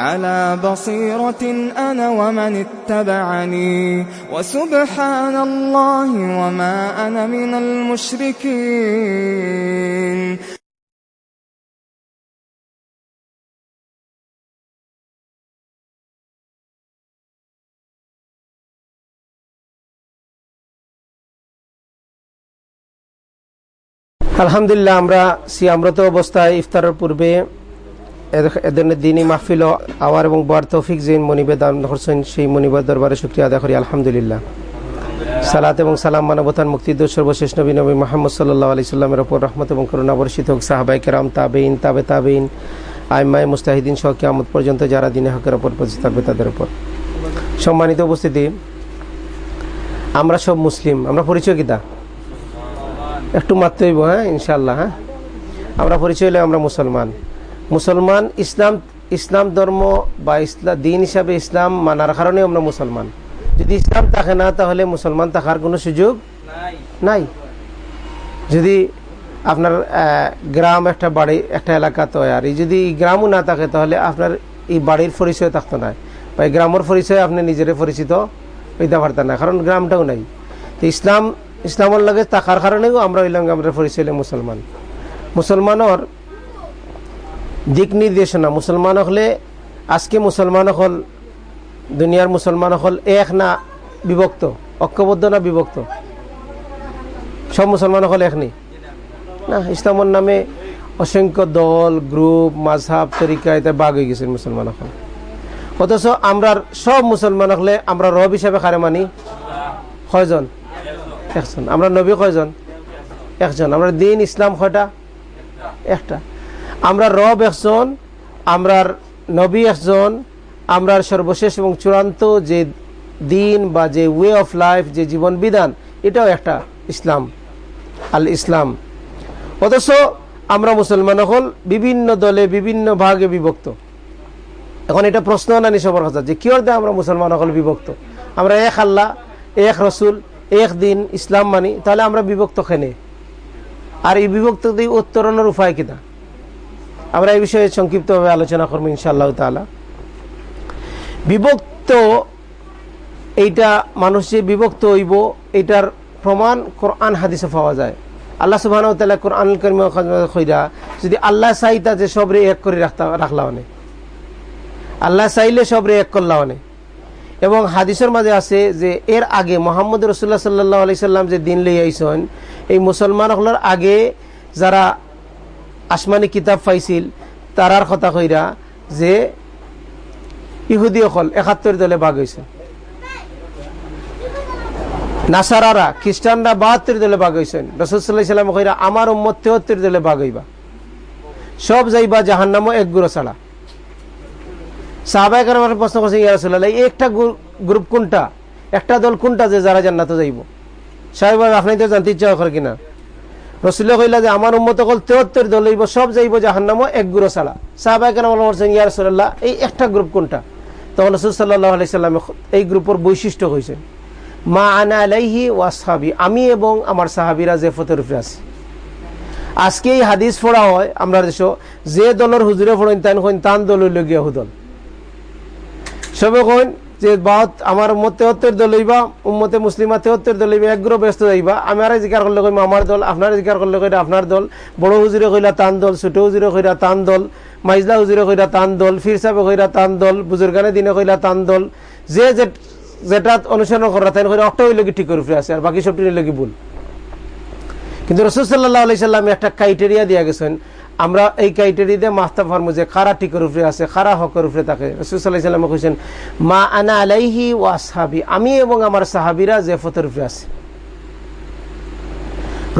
على بصيرة أنا ومن اتبعني وسبحان الله وما أنا من المشركين আলহামদুলিল্লাহ আমরা সিয়ামরত অবস্থায় ইফতারের পূর্বে এদের দিনই মাহফিল আওয়ার এবং বার তৌফিক জৈন মনিবেদান করছেন সেই মনিবেদ দরবারে শুক্রিয়া আদা করি, আলহামদুলিল্লাহ। সালাত এবং সালাম মানবতান মুক্তিদ সর্বশেষ নবী নবী মোহাম্মদ সাল্লাহ আলি সাল্লামের ওপর রহমত এবং করুণা বর্ষিত হোক। সাহাবাই কেরাম তাবেইন তাবে তাবেইন আইমাই মুস্তাহিদিন সহ কেয়ামত পর্যন্ত যারা দিনে হকের ওপর পৌঁছে থাকবে তাদের ওপর। সম্মানিত উপস্থিতি, আমরা সব মুসলিম, আমরা পরিচয় কিতা একটু মারতে হইব হ্যাঁ ইনশাল্লাহ হ্যাঁ। আমরা পরিচয় হলে আমরা মুসলমান। মুসলমান ইসলাম ইসলাম ধর্ম বা ইসলাম দিন হিসাবে ইসলাম মানার কারণে আমরা মুসলমান। যদি ইসলাম থাকে না তাহলে মুসলমান থাকার কোনো সুযোগ নাই। যদি আপনার গ্রাম একটা বাড়ি একটা এলাকা তো আর এই যদি গ্রামও না থাকে তাহলে আপনার এই বাড়ির পরিচয় থাকতো না। বা এই গ্রামের পরিচয় আপনি নিজেরে পরিচিত হইতে পারতেন না কারণ গ্রামটাও নাই। তো ইসলাম ইসলামের লগে থাকার কারণেও আমরা হইলাম আমরা পরিচয় মুসলমান। মুসলমানের দিক নির্দেশনা। মুসলমান হলে আজকে মুসলমান হল, দুনিয়ার মুসলমান হল এক না বিভক্ত, ঐক্যবদ্ধ না বিভক্ত? সব মুসলমান হল এক না? ইসলামের নামে অসংখ্য দল, গ্রুপ, মাঝহাব, তরিকা এটা বাঘ হয়ে গেছে মুসলমান হল। অথচ আমরা সব মুসলমান হলে আমরা রব হিসাবে খারে মানি? কয়জন? একজন। আমরা নবী কয়জন? একজন। আমরা দিন ইসলাম কয়টা? একটা। আমরা রব একজন আমরার নবী একজন আমরার সর্বশেষ এবং চূড়ান্ত যে দিন বা যে ওয়ে অফ লাইফ যে জীবন বিধান, এটাও একটা ইসলাম, আল ইসলাম। অথচ আমরা মুসলমান হল, বিভিন্ন দলে, বিভিন্ন ভাগে বিভক্ত। এখন এটা প্রশ্ন নানি সবার কথা, যে কি অর্থে আমরা মুসলমান হল বিভক্ত? আমরা এক আল্লাহ, এক রসুল, এক দিন, ইসলাম মানি, তাহলে আমরা বিভক্ত খেনে আর এই বিভক্ত উত্তরণের উপায় কিনা আমরা এই বিষয়ে সংক্ষিপ্তভাবে আলোচনা করব ইনশাআল্লাহ তালা বিভক্ত এইটা মানুষ যে বিভক্ত হইব এইটার প্রমাণ কোরআন হাদিসে পাওয়া যায়। আল্লাহ সুবাহ কোরআন কইরা যদি আল্লাহ চাইতা যে সবরে এক করে রাখতা রাখলা অনেক আল্লাহ চাইলে সবরে এক করলা অনেক এবং হাদিসের মাঝে আছে যে এর আগে মোহাম্মদ রসুল্লাহ সাল্লাহ আলি সাল্লাম যে দিন লই আইসন, এই মুসলমান হলার আগে যারা আসমানি কিতাব পাইছিল তারার কথা কইরা যে ইহুদি অকল একাত্তর দলে ভাগ হয়েছে নাসারারা খ্রিস্টানরা বাহাত্তর দলে ভাগ হয়েছেন সাল্লাম কইরা, আমার উম্মত তেহত্তর দলে ভাগ হইবা। সব যাইবা জাহান্নামো এক গুরো ছাড়া সাহাবাহিক প্রশ্ন করছে ইয়ারসুল্লাহ একটা গ্রুপ কোনটা? একটা দল কোনটা যে যারা জান্নাতে যাইব? সাহেব আপনি তো জানতে ইচ্ছা করে কিনা? রসুল্লাহ কইলা যে আমার উন্মত কল তেহত্তর দল হইব, সব যাইব জাহান্নাম এক গুরু ছাড়া সাহাবাহিক বলছেন ইয়ারসুল্লাহ এই একটা গ্রুপ কোনটা? তখন রসুল সাল্লাহ আলাইসাল্লাম এই গ্রুপের বৈশিষ্ট্য হয়েছে মা আনা আলাইহি ওয়াসাহাবি আমি এবং আমার সাহাবিরা যে ফতের উপরে আছি। আজকে এই হাদিস পড়া হয়, আমরা দেশ, যে দলের হুজুরে পড়েন তান তান দল লগিয়া হুদল। সবে কইন যে বাত আমার উম্মত তেহত্তর দল হইবা, উম্মতে মুসলিমা তেহত্তর দল হইবা একগ্র ব্যস্ত যাইবা আর জিকার করলে কইম আমার দল, আপনার জিকার করলে কইরা আপনার দল, বড় হুজুরে কইলা তান দল, ছোট হুজুরে কইরা তান দল, মাইজলা হুজুরে কইরা তান দল, ফির সাহেবে কইরা তান দল, বুজুর্গানে দিনে কইলা তান দল, যে যেটা অনুসরণ করা তাই কইরা অক্টা হইলে ঠিক করে ফিরে আছে আর বাকি সবটি হইলে ভুল? কিন্তু রসুল সাল্লাহ আলি সাল্লাম একটা ক্রাইটেরিয়া দিয়া গেছেন আমরা এই ক্রাইটেরিয়া দিয়ে মাস্তা যে খারা টিকের উপরে আছে, খারা হকের উপরে থাকে। রসুল্লাহ সাল্লামে কইছেন, মা আনা আলাইহি ওয়া সাহাবি আমি এবং আমার সাহাবিরা যে ফতের উপরে আছে।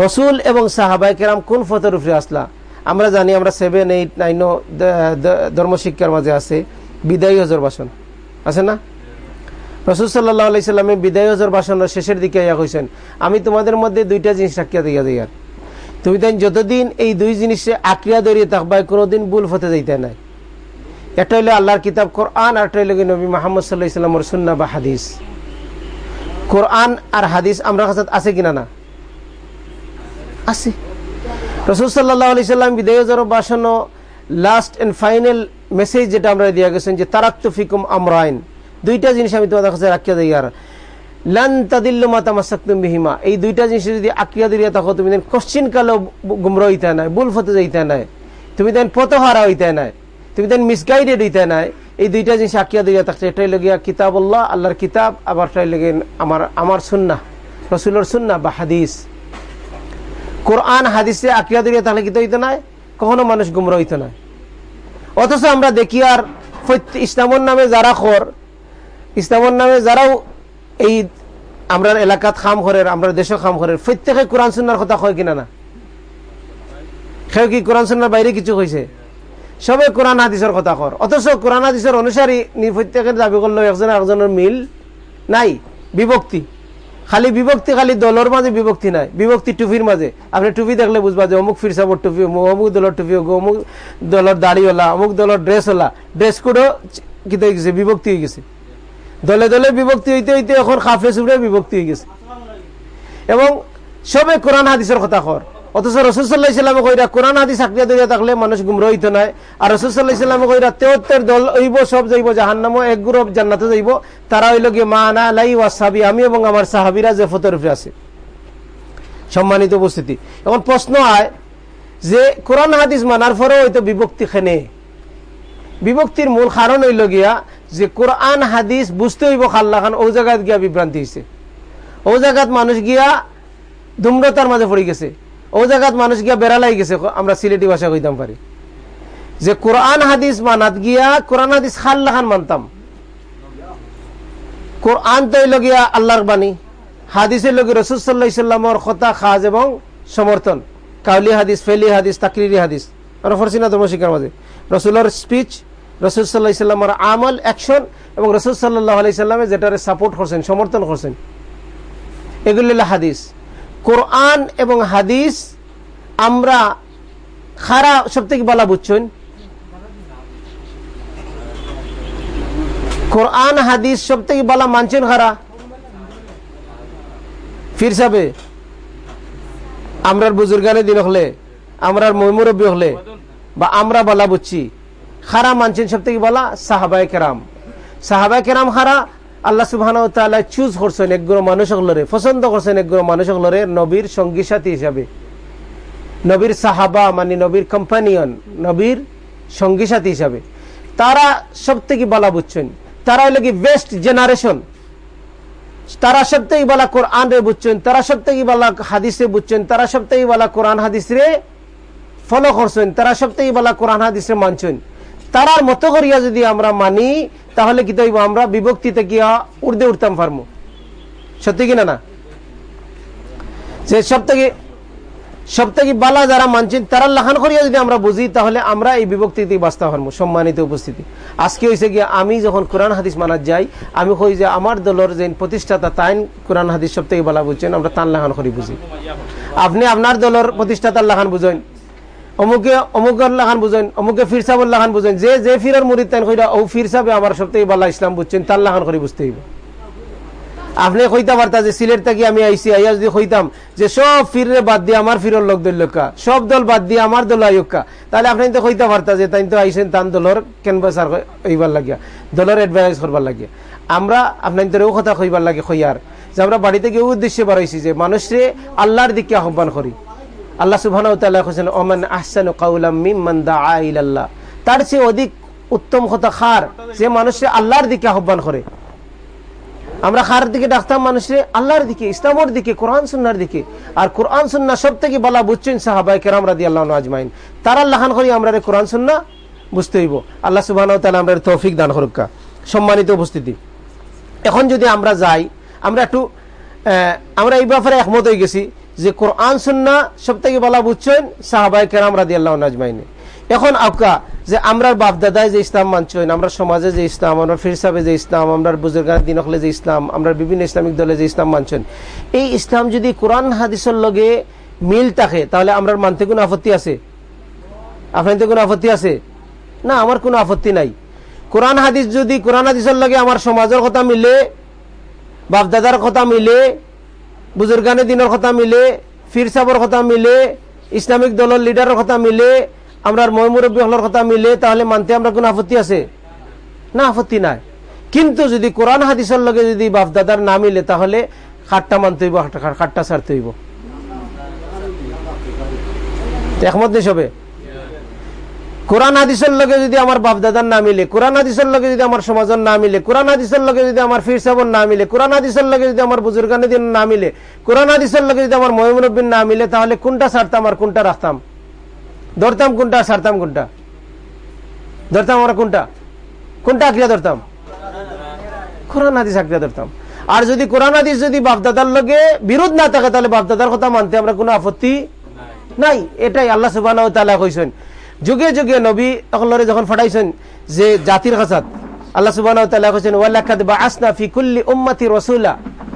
রসুল এবং সাহাবাই কেরাম কোন ফতের উপরে আসলা? আমরা জানি আমরা সেভেন এইট নাইন ধর্মশিক্ষার মাঝে আছে, বিদায়ী হজর বাসন। আছে না? রসুল সাল্লাহ আলাইসাল্লামে বিদায় হজর বাসনের শেষের দিকে ইয়া কইছেন, আমি তোমাদের মধ্যে দুইটা জিনিস রাখিয়া দিয়া দিই আর। তুমি তাই যতদিন এই দুই জিনিসে আক্রিয়া দরিয়ে থাকবাই কোনোদিন ভুল ফতে যাইতে নাই। একটা হইলে আল্লাহর কিতাব কোরআন, আর একটা হইলে নবী মোহাম্মদ সাল্লাহ ইসলামর সুন্না বা হাদিস। কোরআন আর হাদিস আমরা কাছে আছে কিনা না? আছে। রসুল সাল্লাহ আলি সাল্লাম বিদায় হজর বাসন লাস্ট এন্ড ফাইনাল মেসেজ যেটা আমরা দিয়া গেছেন যে, তারাক্ত ফিকুম আমরাইন। দুইটা জিনিস আমি তোমাদের কাছে রাখিয়া দিই। আর এই দুইটা যদি থাকো, তুমি দেন কালো নাই বুল নাই। তুমি দেন নাই। তুমি দেন নাই। এই দুইটা থাকছে। আল্লাহর কিতাব, আবার আমার সুন্না রসুলের সুন্না বা হাদিস। কোরআন, হাদিসে আকিয়া তাহলে কিতা হইতে নাই? কখনো মানুষ গুমরা হইতে নাই। অথচ আমরা দেখি আর ইসলামর নামে যারা খর, ইসলামর নামে যারাও এই আমরা এলাকাত খাম করের আমরা দেশে খাম করের প্রত্যেকে কোরআন সুন্নার কথা কয় কিনা না? সেও কি কোরআন সুন্নার বাইরে কিছু কইছে? সবে কোরআন হাদিসের কথা কর। অথচ কোরআন হাদিসের অনুসারী প্রত্যেকের দাবি করল, একজন একজনের মিল নাই, বিভক্তি। খালি বিভক্তি, খালি দলের মাঝে বিভক্তি নাই, বিভক্তি টুপির মাঝে। আপনি টুপি দেখলে বুঝবা যে অমুক ফিরসাবর টুপি, অমুক দলের টুপি অমুক দলের দাড়িওয়ালা, অমুক দলের ড্রেস ওলা ড্রেস কোডও কি হয়ে গেছে, বিভক্তি হয়ে গেছে। দলে দলে বিভক্তি হইতে হইতে এখন খাফে সুফরে বিভক্তি হয়ে গেছে। এবং সবে কোরআন হাদিসের কথা কর। অথচ রসুল্লাহ ইসলামে কইরা কোরআন হাদিস আক্রিয়া ধরিয়া থাকলে মানুষ গুমর হইতো নাই আর রসুল্লাহ ইসলামে কইরা তেহত্তর দল হইব, সব যাইব জাহান্নামো, এক গ্রুপ জান্নাতে যাইব। তারা হইল গিয়ে মা আনা লাই ওয়াসাবি আমি এবং আমার সাহাবিরা যে ফতর আছে। সম্মানিত উপস্থিতি। এখন প্রশ্ন হয় যে কোরআন হাদিস মানার পরেও হয়তো বিভক্তি খেনে। বিভক্তির মূল কারণ হইল গিয়া যে কোরআন, হাদিস বুঝতে হইব খাল্লা খান, ও জায়গাত গিয়া বিভ্রান্তি হয়েছে ও জায়গাত মানুষ গিয়া ধূম্রতার মাঝে পড়ে গেছে। ও জায়গাত মানুষ গিয়া বেড়ালাই গেছে আমরা সিলেটি ভাষা কইতাম পারি। যে কোরআন, হাদিস মানাত গিয়া, কোরআন, হাদিস খাল্লা খান মানতাম। কোরআন তো হইল গিয়া আল্লাহর বাণী, হাদিসের লগে রসুল্লাহ ইসলামর কথা খাজ এবং সমর্থন। কাউলি হাদিস, ফেলি হাদিস, তাকরিরি হাদিস আমরা ফরসিনা ধর্ম শিকার মাঝে। রসুলের স্পিচ রসুল আমল অ্যাকশন এবং রসুল সাল্লাহ আলাইসাল্লামে যেটারে সাপোর্ট করছেন, সমর্থন করছেন। এগুলি হাদিস। কোরআন এবং হাদিস আমরা খারা সব থেকে বলা বুঝছেন। কোরআন, হাদিস সব থেকে বলা মানছেন খারা। ফির সাবে, আমরার বুজুর্গানের দিন হলে, আমরার মৈমুরব্বী হলে, বা আমরা বলা বুঝছি খারা মানছেন সব থেকে বলা সাহাবাই কেরাম। সাহাবাই কেরাম খারা, আল্লাহ সুবাহ চুজ করছেন একগুলো হলরে পছন্দ করছেন একগুলো হলরে নবীর সঙ্গী সাথী হিসাবে। নবীর সাহাবা মানে নবীর কোম্পানিয়ন নবীর সঙ্গী সাথী হিসাবে। তারা সব থেকে বলা বুঝছেন, তারা হইলে কি বেস্ট জেনারেশন তারা সব থেকে বলা কোরআন রে বুঝছেন, তারা সব থেকে বলা হাদিসে বুঝছেন, তারা সব থেকে বলা কোরআন হাদিস রে ফলো করছেন, তারা সব থেকে বলা কোরআন হাদিসে মানছেন। তারার মতো করিয়া যদি আমরা মানি, তাহলে কি তৈব আমরা বিভক্তিতে গিয়া উর্দে উঠতাম পারব সত্যি কিনা না? যে সব থেকে সব থেকে বালা যারা মানছেন, তারা লাখান করিয়া যদি আমরা বুঝি, তাহলে আমরা এই বিভক্তিতে বাঁচতে পারব সম্মানিত উপস্থিতি। আজকে হয়েছে গিয়া আমি যখন কোরআন হাদিস মানার যাই, আমি কই যে আমার দলের যে প্রতিষ্ঠাতা তাইন কোরআন হাদিস সব থেকে বালা বুঝছেন, আমরা তান লাখান করি বুঝি। আপনি আপনার দলের প্রতিষ্ঠাতার লাখান বুঝেন। অমুকে অমুকের লাখান বুঝেন, অমুকে ফির সাহেবের লাখান বুঝেন। যে যে ফিরের মুড়ি তাইন কইরা, ও ফির সাহেবে আমার সব থেকে বালা ইসলাম বুঝছেন তার লাখান করি বুঝতে হইব। আপনি কইতা পারতা যে, সিলেট থেকে আমি আইসি আইয়া যদি কইতাম যে, সব ফিরে বাদ দিয়ে আমার ফিরর লোক দলকা সব দল বাদ দিয়ে আমার দল আয়োকা তাহলে আপনি তো কইতা পারতা যে তাই তো আইসেন তান দলর ক্যানভাসার হইবার লাগিয়া, দলের অ্যাডভাইস করবার লাগিয়া। আমরা আপনার তোর কথা কইবার লাগে, কইয়ার। যে, আমরা বাড়িতে গিয়ে উদ্দেশ্যে বাড়াইছি যে, মানুষরে আল্লাহর দিকে আহ্বান করি। আল্লাহ ওমান আহসান তার চেয়ে অধিক উত্তম কথা খার, যে মানুষে আল্লাহর দিকে আহ্বান করে। আমরা খার দিকে ডাকতাম মানুষের আল্লাহর দিকে, ইসলামর দিকে, কোরআন সুন্নার দিকে। আর কোরআন সুন্না সব থেকে বলা বুঝছেন সাহাবাই কেরাম রাদি আল্লাহ আজমাইন। তার লাহান করি আমরা কোরআন সুন্না বুঝতে হইব। আল্লাহ সুবাহ আমরা তৌফিক দান হরক্কা সম্মানিত উপস্থিতি। এখন যদি আমরা যাই, আমরা একটু আমরা এই ব্যাপারে একমত হয়ে গেছি। যে কোরআন সুন্না সব থেকে বলা বুঝছেন সাহাবাই কেরাম রাদি আল্লাহ আজমাইনে। এখন আকা যে আমরা বাপ দাদায় যে ইসলাম মানছেন আমরা সমাজে যে ইসলাম, আমরা ফিরসাবে যে ইসলাম, আমরা বুজুর্গানের দিন হলে যে ইসলাম, আমরা বিভিন্ন ইসলামিক দলে যে ইসলাম মানছেন এই ইসলাম যদি কোরআন হাদিসের লগে মিল থাকে, তাহলে আমরা মানতে কোনো আপত্তি আছে? আপনাদের কোনো আপত্তি আছে? না, আমার কোনো আপত্তি নাই। কোরআন হাদিস যদি, কোরআন হাদিসের লগে আমার সমাজের কথা মিলে, বাপদাদার কথা মিলে বুজুর্গানের দিনের কথা মিলে, ফির সাবর কথা মিলে, ইসলামিক দলের লিডারের কথা মিলে আমরা ময়মুরব্বী হলের কথা মিলে, তাহলে মানতে আমরা কোনো আপত্তি আছে? না, আপত্তি নাই। কিন্তু যদি কোরআন হাদিসের লগে যদি বাপদাদার না মিলে, তাহলে খাটটা মানতে হইব, খাটটা ছাড়তে হইব। একমত নিস হবে কোরআন হাদিসের লগে যদি আমার বাপ দাদার না মিলে, কোরআন হাদিসের লগে যদি আমার সমাজের না মিলে, কোরআন হাদিসের লগে যদি আমার ফির সাবন না মিলে, কোরআন হাদিসের লগে যদি আমার বুজুর্গানের দিন না মিলে, কোরআন হাদিসের লগে যদি আমার মহিমুরব্বিন না মিলে, তাহলে কোনটা ছাড়তাম আর কোনটা রাখতাম? ধরতাম কোনটা, ছাড়তাম কোনটা? ধরতাম আমরা কোনটা? কোনটা আঁকড়িয়া ধরতাম? কোরআন হাদিস আঁকড়িয়া ধরতাম। আর যদি কোরআন হাদিস যদি বাপদাদার লগে বিরোধ না থাকে, তাহলে বাপদাদার কথা মানতে আমরা কোনো আপত্তি নাই। এটাই আল্লাহ সুবাহ কইছেন। যুগে যুগে নবী সকলরে যখন ফাটাইছেন যে জাতির কাছাত আল্লাহ সুবাহ কৈছেন কুল্লি উম্মাতি রসুল্লাহ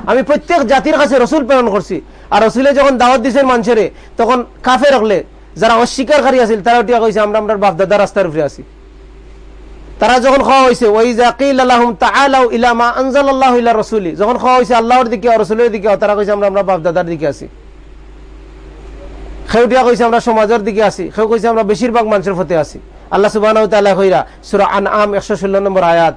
আমি প্রত্যেক জাতির কাছে রসুল প্রেরণ করছি। আর রসুলে যখন দাওয়াত দিছেন মানুষের, তখন কাফে রাখলে যারা অস্বীকারী আছিল, তারা উঠিয়া কইছে, আমরা আমরা বাপদাদা রাস্তার উপরে আছি। তারা যখন খাওয়া হয়েছে ওই জাকিল আল্লাহম তাআলাউ ইলা মা আনজালাল্লাহু ইলা রাসূলি। যখন খাওয়া হয়েছে আল্লাহর দিকে রসুলের দিকে তারা কইছে, আমরা আমরা বাপদাদার দিকে আছি। সেউটিয়া কইছে, আমরা সমাজের দিকে আছি। সেও কইছে, আমরা বেশিরভাগ মানুষের ফতে আছি। আল্লাহ সুবাহ কইরা সুরা আন আম একশো ষোলো নম্বর আয়াত,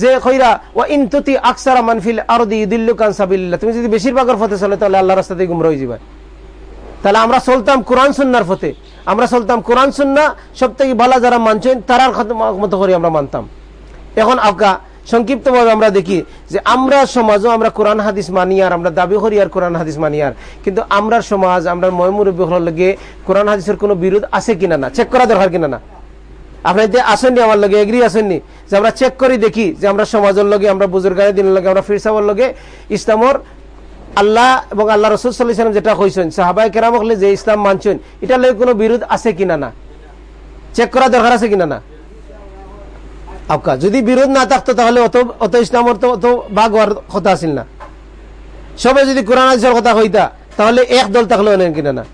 যে কইরা ও ইনতুতি আকসারা মানফিল আরদি ইদিল্লু কান সাবিল্লাহ তুমি যদি বেশিরভাগের ফতে চলে, তাহলে আল্লাহ রাস্তা রাস্তাতে গুমরা হয়ে তাহলে আমরা চলতাম কোরআন সুন্নার ফতে আমরা চলতাম কোরআন সুন্না সব থেকে ভালো যারা মানছেন, তারার মতো করে আমরা মানতাম। এখন আফগা সংক্ষিপ্তভাবে আমরা দেখি যে আমরা সমাজও আমরা কোরআন হাদিস মানি আর, আমরা দাবি করি আর কোরআন হাদিস মানি আর। কিন্তু আমরা সমাজ, আমরা ময়মুরব্বী লগে কোরআন হাদিসের কোনো বিরোধ আছে কিনা না? চেক করা দরকার কিনা না? আপনার আসেননি আমার লগে এগ্রি আসেননি, যে আমরা চেক করি দেখি যে আমরা সমাজের লগে, আমরা বুজুর্গানের দিনের লগে, আমরা ফিরসাবর লগে ইসলামর আল্লাহ এবং আল্লাহ রসুল সাল্লাম যেটা কইছেন সাহাবাই কেরাম যে ইসলাম মানছেন এটা লগে কোনো বিরোধ আছে কিনা না? চেক করা দরকার আছে কিনা না? আবকা। যদি বিরোধ না থাকতো তাহলে অত অত ইসলামর তো অত ভাগ হওয়ার কথা আসিল না। সবে যদি কোরআন হাদিসের কথা কইতা, তাহলে এক দল থাকলে অনেক কিনা না।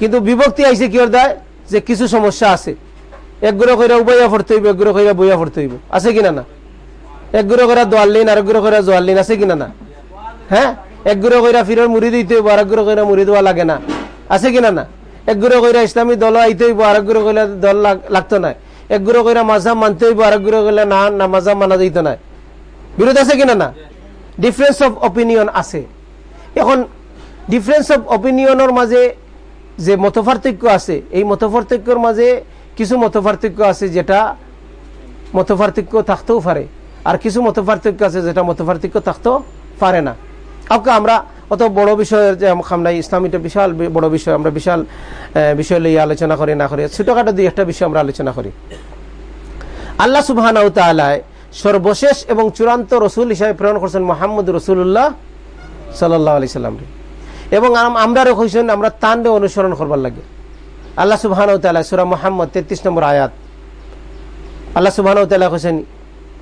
কিন্তু বিভক্তি আইসে কি দেয়? যে কিছু সমস্যা আছে। এক গুড়ো কইরা উবইয়া পড়তে হইব, এক গুড়ো কইরা বইয়া পড়তে হইব। আছে কিনা না? এক গুড়ো কইরা দোয়াল লিন আর এক গুড়ো কইরা লিন, আছে কিনা না? হ্যাঁ? এক গুড়ো কইরা ফিরের মুড়ি দিতে হইব আর এক গুড়ো কইরা মুড়ি দেওয়া লাগে না। আছে কিনা না? এক গুড়ো কইরা ইসলামী দল আইতে হইব আর এক গুড়ো কইরা দল লাগতো না। এক গুরু কইরা মাঝাব মানতে হইব আর এক গুরু কইলে না না মাঝাব মানা যাইত না। বিরোধ আছে কিনা না? ডিফারেন্স অফ অপিনিয়ন আছে। এখন ডিফারেন্স অফ অপিনিয়নের মাঝে যে মতপার্থক্য আছে, এই মতপার্থক্যর মাঝে কিছু মতপার্থক্য আছে যেটা মতপার্থক্য থাকতেও পারে, আর কিছু মতপার্থক্য আছে যেটা মতপার্থক্য থাকতেও পারে না। কাউকে আমরা অত বড় বিষয়ের যে আমরা ইসলামীটা বিশাল বড় বিষয়। আমরা বিশাল বিষয় লইয়ে আলোচনা করি, না করি। ছোটখাটো দুই একটা বিষয় আমরা আলোচনা করি। আল্লাহ সুবাহ সর্বশেষ এবং চূড়ান্ত রসুল হিসাবে প্রেরণ করছেন মোহাম্মদ রসুল্লাহ সাল্লাহ আলি সাল্লাম এবং আমরা হয়েছেন, আমরা তান্ডে অনুসরণ করবার লাগে। আল্লাহ সুবাহ সুরা মোহাম্মদ তেত্রিশ নম্বর আয়াত। আল্লাহ সুবাহ হয়েছেন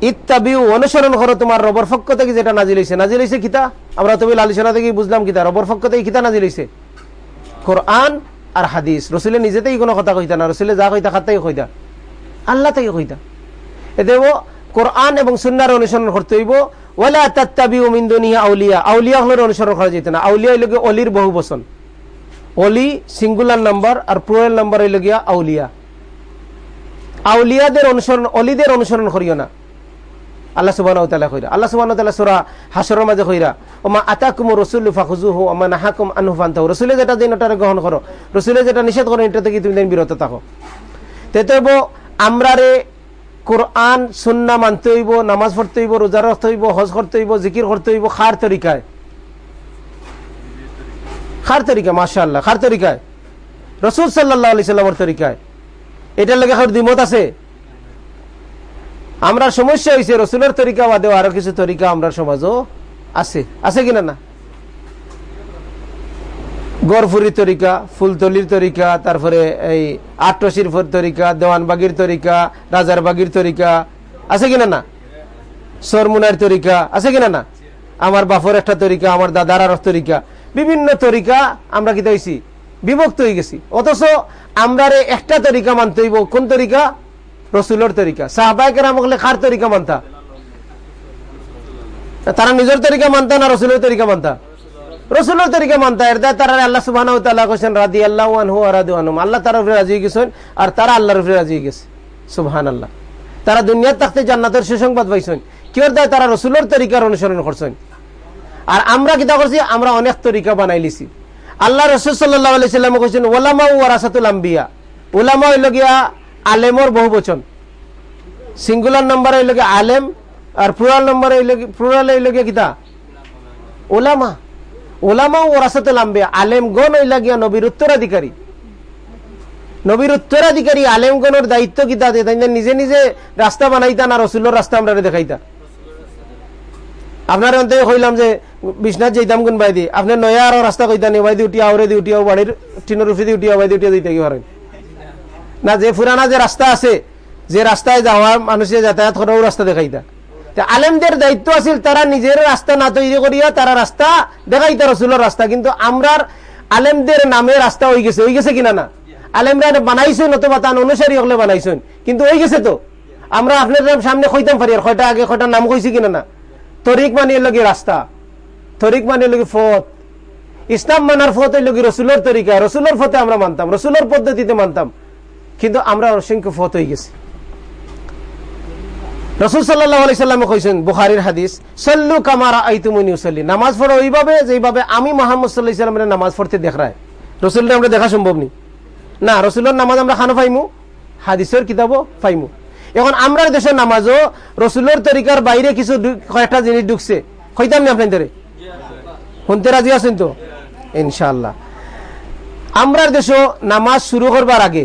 ইত্তাবিউ, অনুসরণ করো তোমার রবর পক্ষ থেকে যেটা নাজিল হয়েছে নাজিল হয়েছে কিতা? আমরা তুমি আলোচনা থেকে বুঝলাম কিতা? রবর পক্ষ থেকে কিতা নাজিল হয়েছে কোরআন আর হাদিস। রসুলের নিজেতেই কোনো কথা কইতা না। রসুলে যা কইতা খাতাই কইতা। আল্লাহ থেকে কইতা। এতে কোরআন এবং সুন্নার অনুসরণ করতে হইব। ওয়ালা তাত্তাবিউ মিন আউলিয়া। আউলিয়া হলের অনুসরণ করা যেত না। আউলিয়া হইল অলির বহু বচন অলি, সিঙ্গুলার নাম্বার আর প্লুরাল নাম্বার হইল গিয়া আউলিয়া। আউলিয়াদের অনুসরণ, অলিদের অনুসরণ করিও না। আল্লাহ সুবাহ কইরা। আল্লাহ সুবাহ সুরা হাসরের মাঝে কইরা, ওমা আতাকুম রসুল ফাখুজুহু আমা নাহাকুম আনহুফান্তাহু রসুলে যেটা দিন, ওটারে গ্রহণ করো। রসুলে যেটা নিষেধ করো, এটা থেকে তুমি বিরত থাকো। তেতব আমরারে কোরআন সুন্না মানতে হইব, নামাজ পড়তে হইব, রোজা রাখতে হইব, হজ করতে হইব, জিকির করতে হইব, খার তরিকায়। খার তরিকা মাসা আল্লাহ খার তরিকায়। রসুল সাল্লাহ আলি সাল্লামর তরিকায়। এটার লেগে দ্বিমত আছে? আমরা সমস্যা হয়েছে রসুলের তরিকা বাদেও আরও কিছু তরিকা আমরা সমাজও আছে। আছে কিনা না? গড়ফুরির তরিকা, ফুলতলির তরিকা, তারপরে এই আটশির তরিকা, দেওয়ানবাগির তরিকা, রাজারবাগির তরিকা, আছে কিনা না? সরমুনার তরিকা, আছে কিনা না? আমার বাপর একটা তরিকা, আমার দাদার আর তরিকা। বিভিন্ন তরিকা আমরা কি হয়েছি বিভক্ত হয়ে গেছি। অথচ আমরা একটা তরিকা মানতে হইব। কোন তরিকা? রসুলের তরিকা। সাহবাইকের আমাকে খার তরিকা মানতা? তারা নিজের তরিকা মানতা না রসুলের তরিকা মানতা? রসুলের তরিকা মানতা। এর তারা আল্লাহ সুবাহ কোশ্চেন রাদি আল্লাহ আনহু রাদু আনহুম। আল্লাহ তার উপরে রাজি গেছেন আর তারা আল্লাহর উপরে রাজি গেছে। সুবহান আল্লাহ তারা দুনিয়ার থাকতে জান্নাতের সুসংবাদ পাইছেন। কিয়র দেয় তারা রসুলের তরিকার অনুসরণ করছেন। আর আমরা কিতা করছি? আমরা অনেক তরিকা বানাই লিছি। আল্লাহ রসুল সাল্লাহ আলি সাল্লাম কৈছেন ওলামা ও রাসাতুল আম্বিয়া। ওলামা হইল গিয়া আলেমর বহু বচন সিঙ্গুলার নম্বর হইল আলেম, আর প্লুরাল নম্বর হইল প্লুরাল হইল কিতা? ওলামা। ওলামা ও রাসাতুল আম্বিয়া আলেমগণ হইল গিয়া নবীর উত্তরাধিকারী। নবীর উত্তরাধিকারী আলেমগণের দায়িত্ব কিতা? তাই নিজে নিজে রাস্তা বানাইতা না রসুলের রাস্তা আমরা দেখাইতা। আপনার অন্তে কইলাম যে, বিশ্বনাথ যেতাম কোন বাই দি আপনার নয়া আরও রাস্তা কইতা নি বাই দি উঠিয়া আউরে দি উঠিয়া বাড়ির টিনের উঠে দি উঠিয়া বাই দি উঠিয়া দিতে কি পারেন? না, যে ফুরানা যে রাস্তা আছে, যে রাস্তায় যাওয়া মানুষের যাতায়াত করাও রাস্তা দেখাইতা আলেমদের দায়িত্ব আছিল তারা নিজের রাস্তা না তৈরি করিয়া তারা রাস্তা দেখাইতা রসুলের রাস্তা। কিন্তু আমরার আলেমদের নামে রাস্তা হয়ে গেছে হয়ে গেছে কিনা না? আলেমরা বানাইছেন, অথবা তান অনুসারী হলে বানাইছেন, কিন্তু হয়ে গেছে তো। আমরা আপনার সামনে কইতাম পারি আর কয়টা আগে কয়টা নাম কইছি কিনা না? তরিক মানিয়ে লগে রাস্তা, তরিক মানিয়ে লগে ফত। ইসলাম মানার ফত লগে রসুলের তরিকা, রসুলের ফতে আমরা মানতাম, রসুলের পদ্ধতিতে মানতাম। কিন্তু আমরা অসংখ্য ফত হয়ে গেছি। রসুল সাল্লাহ আলি সাল্লামে হাদিস, সল্লু কামারা আইতুমনি উসল্লি নামাজ পড়ো ওইভাবে যেভাবে আমি মোহাম্মদ সাল্লাহ নামাজ পড়তে দেখায়। রসুলটা আমরা দেখা সম্ভব নি। না, রসুলের নামাজ আমরা খানো পাইমু হাদিসের কিতাবও পাইমু এখন আমরা দেশের নামাজও রসুলের তরিকার বাইরে কিছু কয়েকটা জিনিস ঢুকছে। হইতাম নি আপনাদের? শুনতে রাজি আছেন তো? ইনশাল্লাহ আমরা দেশও নামাজ শুরু করবার আগে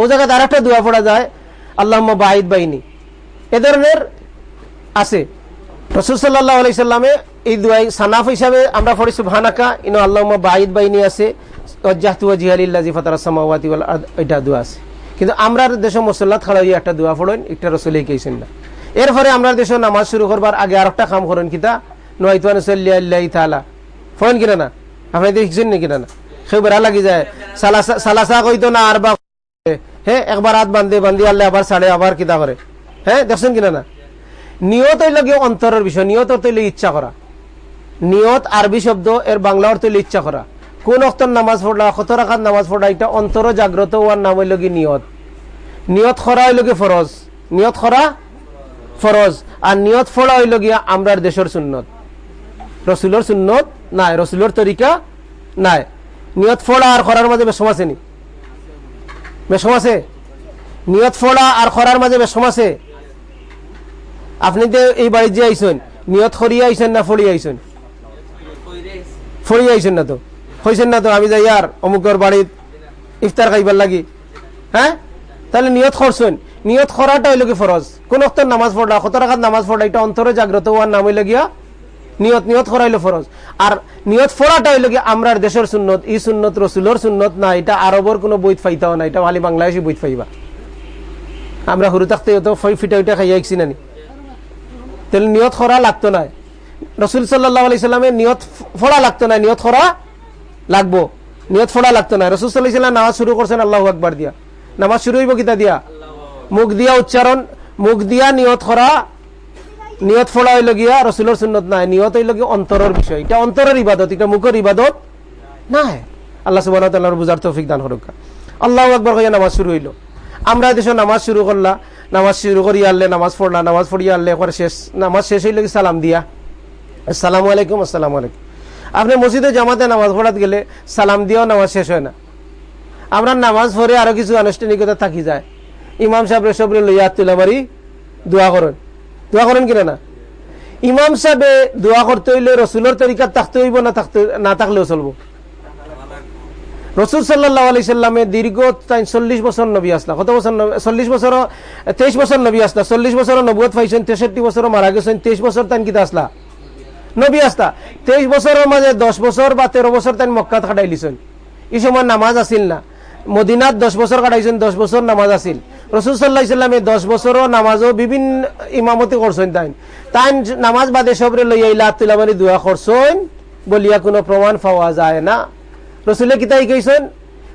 ও জায়গাতে আর একটা দোয়া পড়া যায় আল্লাহ বাহিদ বাহিনী এ ধরনের আছে। রাসূল সাল্লাল্লাহু আলাইহি সাল্লামে এই দোয়াই সানাফ হিসাবে আমরা পড়ি, সুবহানাকা, ইনো আল্লাহুম্মা বাঈদ বাইনি আছে। খাড়াই একটা কেছেন আমরা দেশ নামাজ শুরু করবার আগে কাম করেন, কিতা? সাল্লাহ কিনা না? কিনা না? বেড়া লাগি যায়। সালাসা কইতো না আর বা হ্যাঁ একবার হাত বান্ধে বান্ধি আল্লাহ আবার সাড়ে আবার কিতা করে। হ্যাঁ দেখছেন কিনা না? নিয়ত লাগে অন্তরের বিষয় নিয়ত তৈলে ইচ্ছা করা। নিয়ত আরবি শব্দ, এর বাংলা অর্থ ইচ্ছা করা। কোন অক্তর নামাজ পড়লা, কত রাখাত নামাজ পড়লা, এটা অন্তর জাগ্রত হওয়ার নাম হইল কি নিয়ত। নিয়ত খরা হইল কি ফরজ? নিয়ত খরা ফরজ। আর নিয়ত ফড়া হইল গিয়া আমরার দেশের সুন্নত। রসুলের সুন্নত নাই, রসুলের তরিকা নাই। নিয়ত ফড়া আর খরার মাঝে বেশম আছে নি? বেশম আছে? নিয়ত ফড়া আর খরার মাঝে বেশম আছে? আপনি যে এই বাড়ির যে আইসেন নিয়ত খরিয়া আইসেন না ফড়িয়া আইসেন ফড়িয়া আইসেন না তো? হয়েছেন না তো? আমি যাই আর অমুকর বাড়িত ইফতার খাইবার লাগি। হ্যাঁ তাহলে নিয়ত করছেন নিয়ত করাটা হইল কি ফরজ কোন নামাজ পড়লা কত রাখাত নামাজ পড়লা এটা অন্তরে জাগ্রত হওয়ার নাম হইল গিয়া নিয়ত নিয়ত করা হইল ফরজ। আর নিয়ত ফোড়াটা হইল গিয়া আমরার দেশের সুন্নত, ই সুন্নত, রসুলোর সুন্নত না, এটা আরবর কোনো বইত ফাইতাও না, এটা মালি বাংলাদেশি বইত ফাইবা আমরা সরু থাকতে ফিটা উঠা খাইয়া আইছি নানি তাহলে নিয়ত করা লাগতো না রসুল সাল্লাহ আলি নিয়ত ফোড়া লাগতো না নিয়ত করা লাগবো। নিয়ত ফোড়া লাগতো না রসুল সাল্লাহ নামাজ শুরু করছেন আল্লাহ আকবার দিয়া। নামাজ শুরু হইব কিতা দিয়া? মুখ দিয়া উচ্চারণ মুখ দিয়া নিয়ত করা নিয়ত ফোড়া হইল গিয়া রসুলের সুন্নত নাই, নিয়ত হইল গিয়া অন্তরের বিষয়। এটা অন্তরের ইবাদত এটা মুখের ইবাদত নাই। আল্লাহ সুবাহ বুঝার তৌফিক দান হরকা আল্লাহ একবার কইয়া নামাজ শুরু হইল। আমরা দেশে নামাজ শুরু করলা নামাজ শুরু করি আনলে নামাজ পড়লা নামাজ পড়িয়া আনলে একবার শেষ, নামাজ শেষ হইল কি সালাম দিয়া। আসসালামু আলাইকুম আসসালামু আলাইকুম। আপনি মসজিদে জামাতে নামাজ পড়াত গেলে সালাম দিয়েও নামাজ শেষ হয় না। আমরা নামাজ পড়ে আরও কিছু আনুষ্ঠানিকতা থাকি যায়। ইমাম সাহেব সবরে লইয়া তুলা মারি, দোয়া করেন। দোয়া করেন কিনা না? ইমাম সাহেবে দোয়া করতে হইলে রসুলের তরিকাত থাকতে হইব না থাকতে, না থাকলেও চলবো। রসুল সাল্লাহ আলি সাল্লামে দীর্ঘ চল্লিশ বছর নবী আসলা। কত বছর চল্লিশ বছর, তেইশ বছর নবী আসলা। চল্লিশ বছর নবুয়ত পাইছেন, তেষট্টি বছর মারা গেছেন, তেইশ বছর তাই কিতা আসলা। নবী আসতা তেইশ বছরের মাঝে দশ বছর বা তেরো বছর তাই মক্কাত কাটাই লিছেন এই সময় নামাজ আসিল না। মদিনাত দশ বছর কাটাইছেন, দশ বছর নামাজ আসিল রসুল সাল্লাহ ইসলামে দশ বছরও নামাজও বিভিন্ন ইমামতি করছেন তাই তাই নামাজ বাদে সবরে লইয়া ইলা তুলামারি দোয়া করছেন বলিয়া কোনো প্রমাণ পাওয়া যায় না। রসুলে কিতাই কইছেন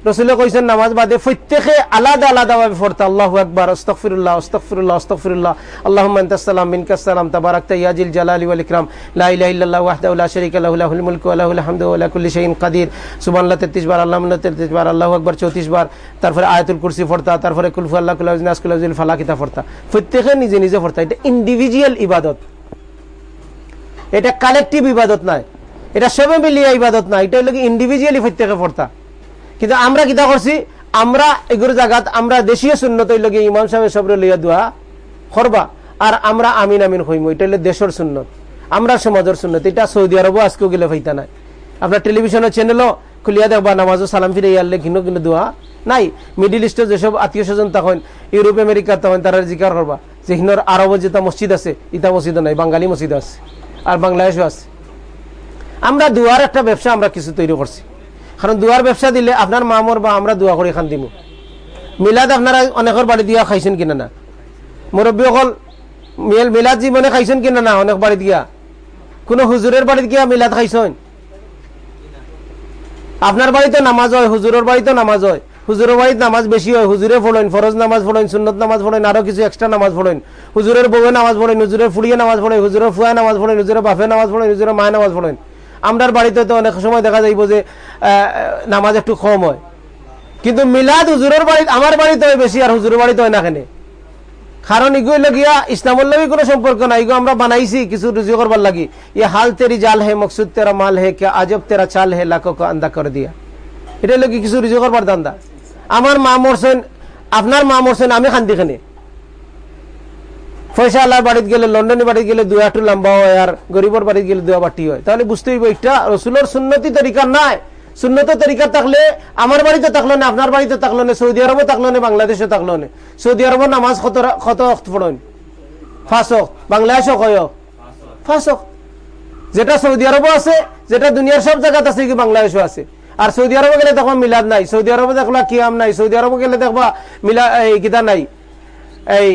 রসুলে কইছেন, নামাজ বাদে প্রত্যেকে আলাদা আলাদা ভাবে পড়তে। আল্লাহ একবার অস্তফিরুল্লাহ অস্তফিরুল্লাহ অস্তফিরুল্লাহ আল্লাহ মান্তাসালাম মিনকাসালাম তাবারাকতা ইয়াজিল জালালি ওয়াল ইকরাম। লা ইলাহা ইল্লাল্লাহ ওয়াহদাহু লা শারীকা লাহু, লাহুল মুলকু ওয়া লাহুল হামদু ওয়া লা কুল্লি শাইইন কাদির। সুবহানাল্লাহ 33 বার আল্লাহুল্লাহ 33 বার, আল্লাহু আকবার 34 বার। তারপরে আয়াতুল কুরসি পড়তা, তারপরে কুল হু আল্লাহ কুল নাস কুল আউযিল ফালাক কিতা পড়তা। প্রত্যেকে নিজে নিজে পড়তা। এটা ইন্ডিভিজুয়াল ইবাদত। এটা কালেকটিভ ইবাদত নয়। এটা সবে মিলিয়ে ইবাদত না এটা হলো ইন্ডিভিজুয়ালি প্রত্যেকে পড়তা। কিন্তু আমরা কিতা করছি? আমরা এগুলো জায়গাত আমরা দেশীয় হইল গিয়ে ইমাম সাহেব সবরে লইয়া দোয়া করবা। আর আমরা আমিন আমিন হইম, এটা হলো দেশের সুন্নত। আমরা সমাজের সুন্নত, এটা সৌদি আরবও আজকেও গেলে ফাইতা নাই। আপনার টেলিভিশনের চ্যানেলও খুলিয়া দেখবা, নামাজও সালাম ফিরে ইয়ারলে ঘিনো কিন্তু দোয়া নাই। মিডিল ইস্টের যেসব আত্মীয় স্বজন তখন, ইউরোপ, আমেরিকা তখন তারা জিকার করবা। যে হিনোর যেটা মসজিদ আছে, ইটা মসজিদ নাই, বাঙালি মসজিদ আছে, আর বাংলাদেশও আছে। আমরা দুয়ার একটা ব্যবসা আমরা কিছু তৈরি করছি। কারণ দুয়ার ব্যবসা দিলে আপনার মামর বা আমরা দোয়া করে খান দিব মিলাদ আপনারা অনেকের বাড়ি দিয়া খাইছেন কিনা না? মুরব্বী অকল মিল মিলাদ জীবনে খাইছেন কিনা না অনেক বাড়ি দিয়া? কোনো হুজুরের বাড়িতে গিয়া মিলাদ খাইছেন? আপনার বাড়িতে নামাজ হয়, হুজুরের বাড়িতে নামাজ হয়। হুজুরের বাড়িতে নামাজ বেশি হয়, হুজুরে ফোড়েন ফরজ নামাজ ফোড়েন সুন্নত নামাজ ফোড়েন আরও কিছু এক্সট্রা নামাজ ফোড়েন হুজুরের বউয়ে নামাজ পড়েন হুজুরের ফুড়িয়ে নামাজ পড়েন হুজুরের ফুয়া নামাজ পড়েন হুজুরের বাফে নামাজ পড়েন হুজুরের মায় নামাজ পড়েন আমরার বাড়িতে তো অনেক সময় দেখা যাইব যে নামাজ একটু কম হয়। কিন্তু মিলাদ হুজুরের বাড়ি, আমার বাড়িতে হয় বেশি আর হুজুরের বাড়িতে হয় না কেন? কারণ ইগুলো লগিয়া ইসলামের লগে কোনো সম্পর্ক নাই। ইগো আমরা বানাইছি, কিছু রুজি করবার লাগি। ইয়ে হাল তেরি জাল হে, মকসুদ তেরা মাল হে, কে আজব তেরা চাল হে, লাখো আন্দা করে দিয়া। এটা লোক কিছু রুজি করবার দান্দা। আমার মা মরছেন, আপনার মা মরছেন, আমি খান্দি খানে পয়সা আল্লাহর বাড়িতে গেলে, লন্ডনের বাড়িতে গেলে দুই একটু লম্বা হয় আর গরিবর বাড়িতে গেলে দুয়া বাটি হয়। তাহলে বুঝতে হইব এটা রসুলের সুন্নতি তরিকা নাই। সুন্নত তরিকা থাকলে আমার বাড়িতে থাকল না, আপনার বাড়িতে থাকল না, সৌদি আরবও থাকল না বাংলাদেশে থাকল না। সৌদি আরবও নামাজ কত কত পড়েন? ফাঁসক বাংলাদেশও কয় ফাঁসক যেটা সৌদি আরবও আছে, যেটা দুনিয়ার সব জায়গাতে আছে কি বাংলাদেশও আছে। আর সৌদি আরবে গেলে দেখবা মিলাদ নাই। সৌদি আরবে দেখলা কিয়াম নাই। সৌদি আরবে গেলে দেখবা মিলা এই গীতা নাই। এই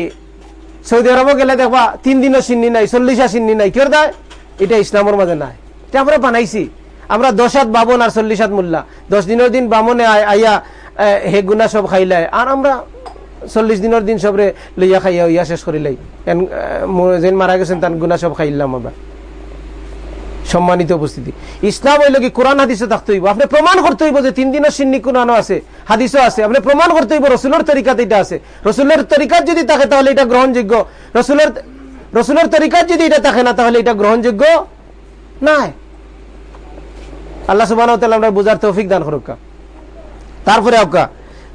সৌদি আরবও গেলে দেখবা তিন দিনও সিন্নি নাই, চল্লিশা সিন্নি নাই। কেউ দেয়? এটা ইসলামের মাঝে নাই। এটা আমরা বানাইছি। আমরা দশ হাত বাবন আর চল্লিশ হাত মোল্লা। দশ দিনের দিন বামনে আইয়া হে গুনা সব খাইলাই আর আমরা চল্লিশ দিনের দিন সবরে লইয়া খাইয়া ইয়া শেষ করিলাই যেন মারা গেছেন তার গুনা সব খাইলাম আমরা। সম্মানিত উপস্থিতি। ইসলাম হইল কি কোরআন হাদিসে থাকতে হইব। আপনি প্রমাণ করতে হইব যে তিন দিনের সিন্নি কোরআনও আছে, হাদিসও আছে। আপনি প্রমাণ করতে হইব রসুলের তরিকাতে এটা আছে। রসুলের তরিকাত যদি থাকে তাহলে এটা গ্রহণযোগ্য। রসুলের রসুলের তরিকাত যদি এটা থাকে না তাহলে এটা গ্রহণযোগ্য নাই। আল্লাহ সুবাহ আমরা বুঝার তৌফিক দান করুকা। তারপরে আউকা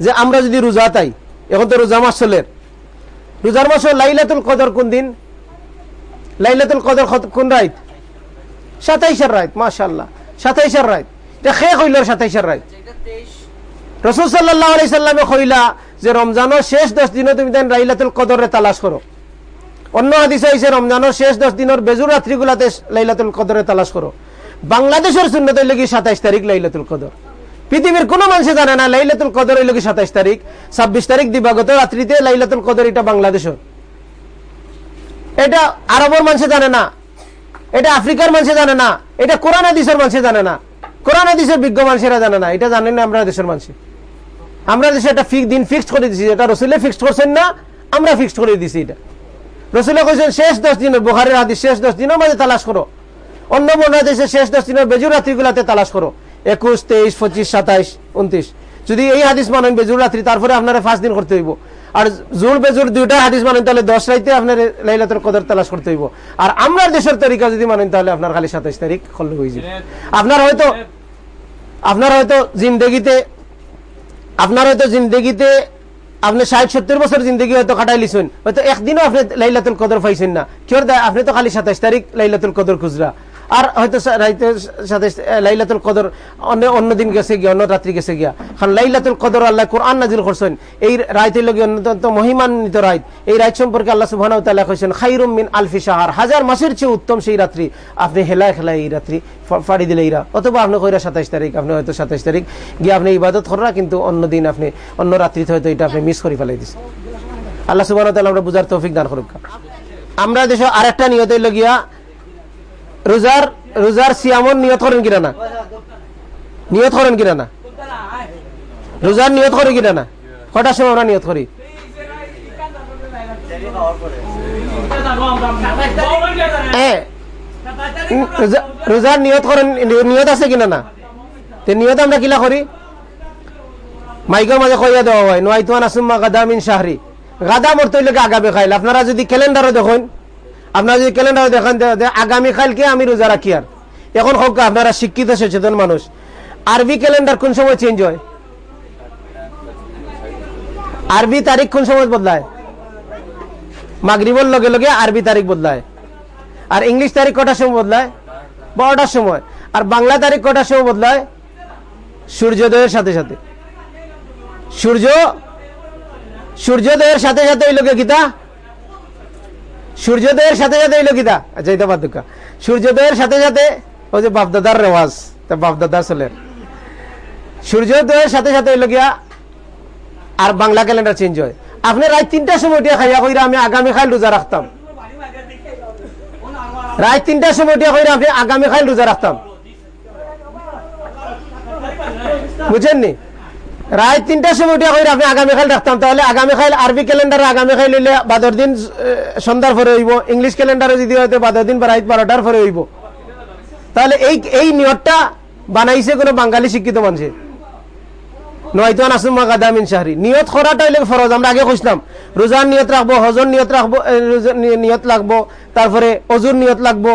যে আমরা যদি রোজা তাই এখন তো রোজা মাস চলের রোজার মাস লাইলাতুল কদর কোন দিন? লাইলাতুল কদর কোন রাইত সাতাইশের রাইত মাশাল্লাহ সাতাইশের রাইত এটা খে কইল সাতাইশের রাইত রসুল সাল্লাহ আলি সাল্লামে কইলা যে রমজানের শেষ দশ দিনে তুমি দেন লাইলাতুল কদরে তালাশ করো। অন্য হাদিস হয়েছে রমজানের শেষ দশ দিনের বেজুর রাত্রিগুলাতে লাইলাতুল কদরে তালাশ করো। বাংলাদেশের শূন্যত হইল কি সাতাইশ তারিখ লাইলাতুল কদর। পৃথিবীর কোন মানুষে জানে না লাইলাতুল কদর হইল কি সাতাইশ তারিখ। ছাব্বিশ তারিখ দিবাগত রাত্রিতে লাইলাতুল কদর এটা বাংলাদেশের। এটা আরবের মানুষে জানে না। এটা আফ্রিকার মানুষে জানে না, এটা কোরআন দেশের মানুষে জানে না। কোরআন দেশের বিজ্ঞ মানুষেরা জানে না, এটা জানেন না আমরা দেশের মানুষ। আমরা দেশে একটা দিন ফিক্সড করে দিছি এটা রসুলে ফিক্সড করছেন না, আমরা ফিক্সড করে দিছি এটা। রসুল কইছেন, শেষ দশ দিনের বুহারের হাদিস, শেষ দশ দিনের মাঝে তালাশ করো। অন্য বর্ণনা দেশে শেষ দশ দিনের বেজুর রাত্রিগুলাতে তালাশ করো। একুশ, তেইশ, পঁচিশ, সাতাইশ উনত্রিশ যদি এই হাদিস মানেন বেজুর রাত্রি, তারপরে আপনারা পাঁচ দিন করতে হইব। আর জুল বেজুর দুইটা হাদিস মানেন তাহলে দশ রাইতে আপনার লাইলাতুল কদর তালাশ করতে হইব। আর আমরা দেশের তরিকা যদি মানেন তাহলে আপনার খালি সাতাইশ তারিখ খল্ল হয়ে যাবে। আপনার হয়তো আপনার হয়তো জিন্দগিতে, আপনার হয়তো জিন্দগিতে আপনি ষাট, সত্তর বছর জিন্দগি হয়তো কাটাই লিছেন। হয়তো একদিনও আপনি লাইলাতুল কদর পাইছেন না। দা, আপনি তো খালি সাতাইশ তারিখ লাইলাতুল কদর খুচরা আর হয়তো সা- রাইতে সাতাইশ লাইলাতুল কদর অন্য অন্য দিন গেছে গিয়া, অন্য রাত্রি গেছে গিয়া। কারণ লাইলাতুল কদর আল্লাহ কোরআন নাজিল করছেন। এই রাইতের লগে অত্যন্ত মহিমান্বিত রাইত। এই রাইত সম্পর্কে আল্লাহ সুবহানাহু তাআলা কইছেন খাইরুম মিন আলফি শাহর। হাজার মাসের চেয়ে উত্তম সেই রাত্রি। আপনি হেলায় খেলায় এই রাত্রি ফাড়ি দিলে এইরা অথবা আপনি কইরা সাতাইশ তারিখ, আপনি হয়তো সাতাইশ তারিখ গিয়ে আপনি ইবাদত করা কিন্তু অন্য দিন আপনি অন্য রাত্রিতে হয়তো এটা আপনি মিস করে ফেলাই দিচ্ছেন আল্লাহ সুবাহ আমরা বুঝার তৌফিক দান করুক। আমরা দেশে আরেকটা নিয়ত হইল গিয়া রোজার রোজার সিয়ামন নিয়ত করেন কিনা না? নিয়ত করেন কিনা না? রোজার নিয়ত করি কিনা না? কটার সময় আমরা নিয়ত করি? রোজার নিয়ত করেন, নিয়ত আছে কিনা না? নিয়ত আমরা কিলা করি? মাইকের মাঝে কইয়া দেওয়া হয় নোয়াইতুয়ান আসুম্মা গাদা মিন শাহরি। গাদা মরতে হইলে আগামী খাইল। আপনারা যদি ক্যালেন্ডারও দেখেন আপনারা যদি ক্যালেন্ডারও দেখেন যে- যে আগামী খাইলকে আমি রোজা রাখি আর। এখন হোক আপনারা শিক্ষিত, সচেতন মানুষ। আরবি ক্যালেন্ডার কোন সময় চেঞ্জ হয়? আরবি তারিখ কোন সময় বদলায়? মাগরিবর লগে লগে আরবি তারিখ বদলায়। আর ইংলিশ তারিখ কটার সময় বদলায়? বারোটার সময়। আর বাংলা তারিখ কটার সময় বদলায়? সূর্যোদয়ের সাথে সাথে। সূর্য? সূর্যোদয়ের সাথে সাথে হইল কে গীতা? সূর্যোদয়ের সাথে সাথে হইল গীতা আচ্ছা এটা দুঃখা সূর্যোদয়ের সাথে সাথে ওই যে বাপদাদার রেওয়াজ, তা বাপদাদার চলে সূর্যোদয়ের সাথে সাথে হইল গিয়া আর বাংলা ক্যালেন্ডার চেঞ্জ হয়। আপনি রাত তিনটার সময় উঠিয়া খাইয়া কইরা আমি আগামীকাল রোজা রাখতাম। রাত তিনটার সময় উঠিয়া কইরা আপনি আগামীকাল রোজা রাখতাম। বুঝছেন রাত তিনটার সময় উঠিয়া কইরা আপনি আগামীকাল রাখতাম তাহলে আগামীকাল আরবি ক্যালেন্ডার আগামীকাল হইলে বাদর দিন সন্ধ্যার পরে হইব, ইংলিশ ক্যালেন্ডারে যদি হয়তো বাদর দিন বা রাত বারোটার পরে হইব। তাহলে এই এই নিয়তটা বানাইছে কোনো বাঙালি শিক্ষিত মানুষে। নয়তো নাসুমা গাদামিন শাহরি। নিয়ত করাটা হইলে ফরজ, আমরা আগে কইছিলাম, রোজার নিয়ত রাখব, হজর নিয়ত রাখব নিয়ত লাগবো, তারপরে অজুর নিয়ত লাগবো,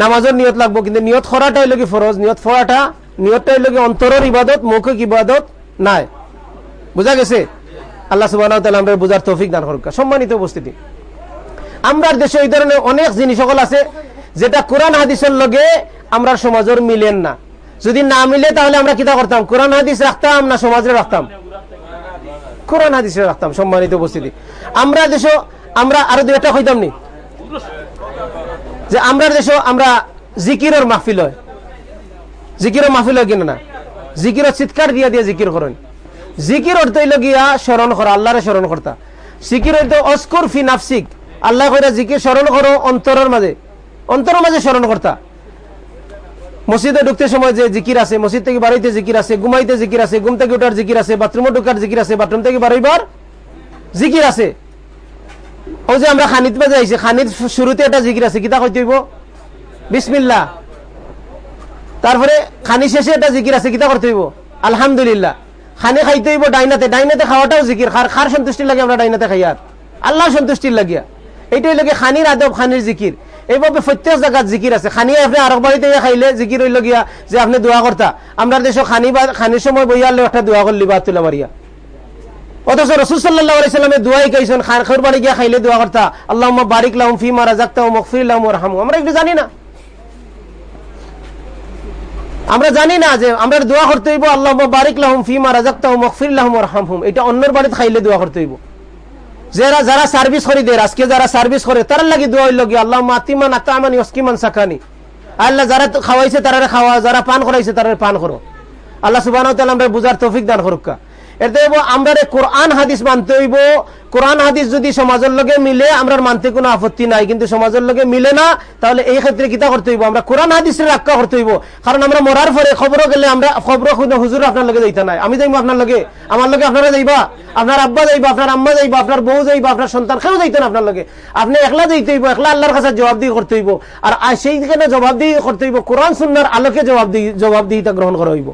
নামাজের নিয়ত লাগবো, কিন্তু নিয়ত করাটা হইলে কি ফরজ? নিয়ত ফরাটা নিয়তটা হইলে অন্তরের ইবাদত, মৌখিক ইবাদত নাই। বুঝা গেছে? আল্লাহ সুবাহ আমরা বুঝার তৌফিক দান করুক। সম্মানিত উপস্থিতি। আমরা দেশে এই ধরনের অনেক জিনিস সকল আছে, যেটা কোরআন হাদিসের লগে আমরা সমাজের মিলেন না। যদি না মিলে তাহলে আমরা কিতা করতাম? কোরআন হাদিস রাখতাম না সমাজে রাখতাম? কোরআন হাদিসে রাখতাম, সম্মানিত উপস্থিতি। আমরা দেশ আমরা আরও দু একটা কইতাম নি। যে আমরা দেশ আমরা জিকিরের মাহফিল হয়। জিকিরের মাহফিল হয় কিনা না? জিকিরের চিৎকার দিয়া দিয়া জিকির করেন জিকির অর্থ হইল গিয়া স্মরণ করা আল্লাহরে স্মরণ করতা জিকির হইতো অস্কর ফি নাফসিক, আল্লাহ কইরা জিকির স্মরণ করো অন্তরের মাঝে অন্তরের মাঝে স্মরণ করতা মসজিদে ঢুকতে সময় যে জিকির আছে মসজিদ থেকে বাড়িতে জিকির আছে, ঘুমাইতে জিকির আছে, ঘুম থেকে ওঠার জিকির আছে বাথরুমে ঢুকার জিকির আছে, বাথরুম থেকে বাড়াইবার জিকির আছে। ও যে আমরা খানিত বাজে আইছি, খানিত শুরুতে একটা জিকির আছে, কিতা কইতে হইব? বিসমিল্লাহ। তারপরে খানি শেষে এটা জিকির আছে, কিতা করতে হইব? আলহামদুলিল্লাহ। খানি খাইতে হইব ডাইনাতে। ডাইনাতে খাওয়াটাও জিকির। খার খার সন্তুষ্টি লাগে আমরা ডাইনাতে খাই আর। আল্লাহ সন্তুষ্টির লাগিয়া এইটাই লাগে খানির আদব, খানির জিকির। এইভাবে প্রত্যেক জায়গাত জিকির আছে। খানি আপনি আরব বাড়িতে খাইলে জিকির হইল গিয়া যে আপনি দোয়া করতা। আমরা দেশে খানি বা খানির সময় বইয়া আনলে একটা দোয়া করলি বা তুলা মারিয়া। অথচ রসুল সাল্লাহ দোয়াই কইছেন খান খর বাড়ি গিয়া খাইলে দোয়া করতা। আল্লাহ বারিক লাহম ফি মারা জাকতা মকফির লাহম রহাম আমরা একটু জানি না। আমরা জানি না যে আমরা দোয়া করতে হইব আল্লাহ বারিক লাহম ফি মারা জাকতা মকফির লাহম রহামহুম এটা অন্যের বাড়িতে খাইলে দোয়া করতে হইব। যারা যারা সার্ভিস করে দেয়, আজকে যারা সার্ভিস করে তার লাগি দোয়া হইল গিয়ে আল্লাহ মাতিমান আতামানি অস্কিমান সাকানি। আল্লাহ যারা খাওয়াইছে তারা খাওয়া, যারা পান করাইছে তারা পান করো। আল্লাহ সুবাহ আমরা বুঝার তৌফিক দান করুকা এতে আমরা কোরআন হাদিস মানতে হইব। কোরআন হাদিস যদি সমাজের লগে মিলে, আমরা মানতে কোনো আপত্তি নাই। কিন্তু সমাজের লগে মিলে না, তাহলে এই ক্ষেত্রে কিতা করতে হইব? আমরা কোরআন হাদিসের রক্ষা করতে হইব। কারণ আমরা মরার পরে খবরও গেলে আমরা খবর হুজুর আপনার লগে যাইতে নাই। আমি যাইব আপনার লগে। আমার লগে আপনারা যাইবা। আপনার আব্বা যাইবা, আপনার আম্মা যাইবা, আপনার বউ যাইবা, আপনার সন্তান কেউ যাইতেন আপনার লগে। আপনি একলা যাইতে হইব, একলা আল্লাহর কাছে জবাব দিয়ে করতে হইব। আর সেইখানে জবাব দিয়ে করতে হইব। কোরআন, সুন্নার আলোকে জবাব দিয়ে জবাব দিয়ে গ্রহণ করা হইব।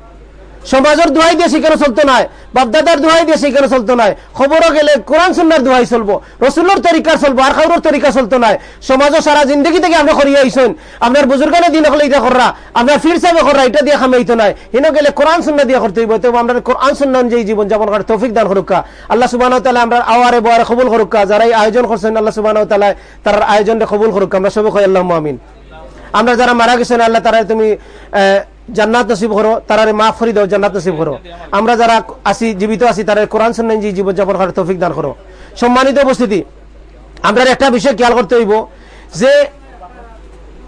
সমাজের দোহাই দিয়ে সেখানে চলতো নাই? বাপদাদার দোহাই দিয়ে সেখানে চলতো নাই? খবরও গেলে কোরআন সুন্নার দোহাই চলবো রসুল্লোর তরিকা চলবো, আর খাউরের তরিকা চলতো নাই। সমাজও সারা জিন্দগি থেকে আপনি করিয়া আইসেন। আপনার বুজুর্গানে দিন হলে এটা করা আপনার ফির সাহেব করা এটা দিয়ে খামাইতো নাই। হিনো গেলে কোরআন সুন্না দিয়ে করতে হইব তো আমরা কোরআন সুন্না যে জীবন যাপন করে তৌফিক দান করুকা। আল্লাহ সুবাহ তালা আমরা আওয়ারে বোয়ারে কবুল করুকা। যারা এই আয়োজন করছেন, আল্লাহ সুবাহ তালা তার আয়োজনটা কবুল করুকা। আমরা সবাই আল্লাহ আমিন। আমরা যারা মারা গেছেন, আল্লাহ তারা তুমি জান্নাত নসিব করো, তারারে মাফ করি দাও, জান্নাত নসিব করো। আমরা যারা আছি জীবিত আছি তারা কোরআন শুনেন যে জীবনযাপন করার তৌফিক দান করো। সম্মানিত উপস্থিতি, আমরা একটা বিষয় খেয়াল করতে হইব, যে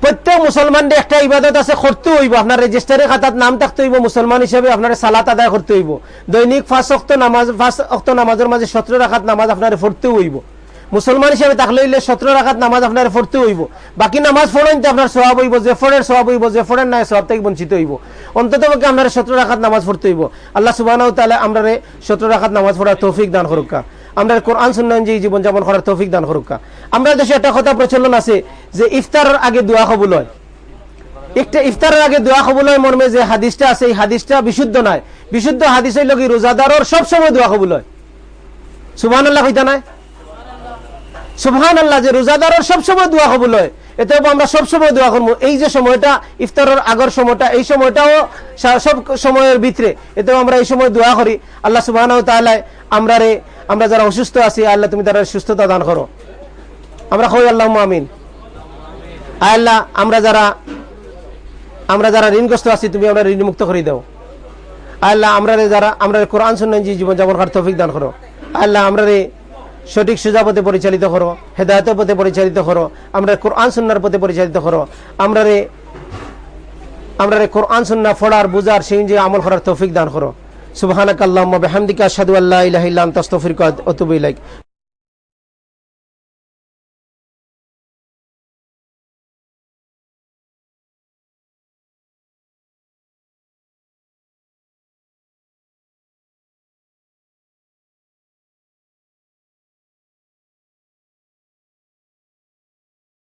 প্রত্যেক মুসলমানদের একটা ইবাদত আছে করতে হইব। আপনার রেজিস্টারে খাতাত নাম থাকতে হইব, মুসলমান হিসেবে আপনার সালাত আদায় করতে হইব। দৈনিক পাঁচ অক্ত নামাজ, পাঁচ অক্ত নামাজের মাঝে সতেরো রাখাত নামাজ আপনার পড়তে হইব। মুসলমান হিসেবে থাকলে হইলে সতেরো রাখাত নামাজ আপনার পড়তে হইব। বাকি নামাজ ফোড়েন আপনার সবাব হইব, যে ফোড়ের সবাব হইব, যে ফোড়ের নাই সব থেকে বঞ্চিত হইব। অন্তত পক্ষে আপনার সতেরো রাখাত নামাজ পড়তে হইব। আল্লাহ সুবাহ তাহলে আমরা সতেরো রাখাত নামাজ পড়ার তৌফিক দান করুকা আমরা কোরআন সুন্নান যে জীবন যাপন করার তৌফিক দান করুকা আমরা দেশে একটা কথা প্রচলন আছে যে ইফতারের আগে দোয়া কবুল হয়। একটা ইফতারের আগে দোয়া কবুল হয় মর্মে যে হাদিসটা আছে, এই হাদিসটা বিশুদ্ধ নয় বিশুদ্ধ হাদিস হইল কি রোজাদারর সবসময় দোয়া কবুল হয়। সুবাহ আল্লাহ কইতা নাই? সুবহান আল্লাহ যে রোজাদারের সবসময় দোয়া কবুল হয়। এতে আমরা সবসময় দোয়া করব। এই যে সময়টা, ইফতারের আগর সময়টা, এই সময়টাও সব সময়ের ভিতরে। এতেও আমরা এই সময় দোয়া করি। আল্লাহ সুবাহ আমরা রে, আমরা যারা অসুস্থ আছি, আল্লাহ তুমি তারা সুস্থতা দান করো। আমরা কই আল্লাহ মামিন আমিন আল্লাহ, আমরা যারা আমরা যারা ঋণগ্রস্ত আছি, তুমি আমরা ঋণ মুক্ত করে দাও। আল্লাহ, আমরা যারা, আমরা কোরআন শুনলেন যে জীবন যাপন করার তৌফিক দান করো। আল্লাহ, আমরা রে সঠিক সুজা পথে পরিচালিত করো, হেদায়তের পথে পরিচালিত করো, আমরা কোরআন, সুন্নার পথে পরিচালিত করো। আমরা রে আমরা রে কোরআন, সুন্না ফোড়ার বুঝার, সেই যে আমল করার তৌফিক দান করো। সুবাহ আল্লাহ বেহামদিকা সাদু আল্লাহ ইলাহা তস্তফির কাদ আস্তাগফিরুকা ওয়া আতুবু ইলাইক।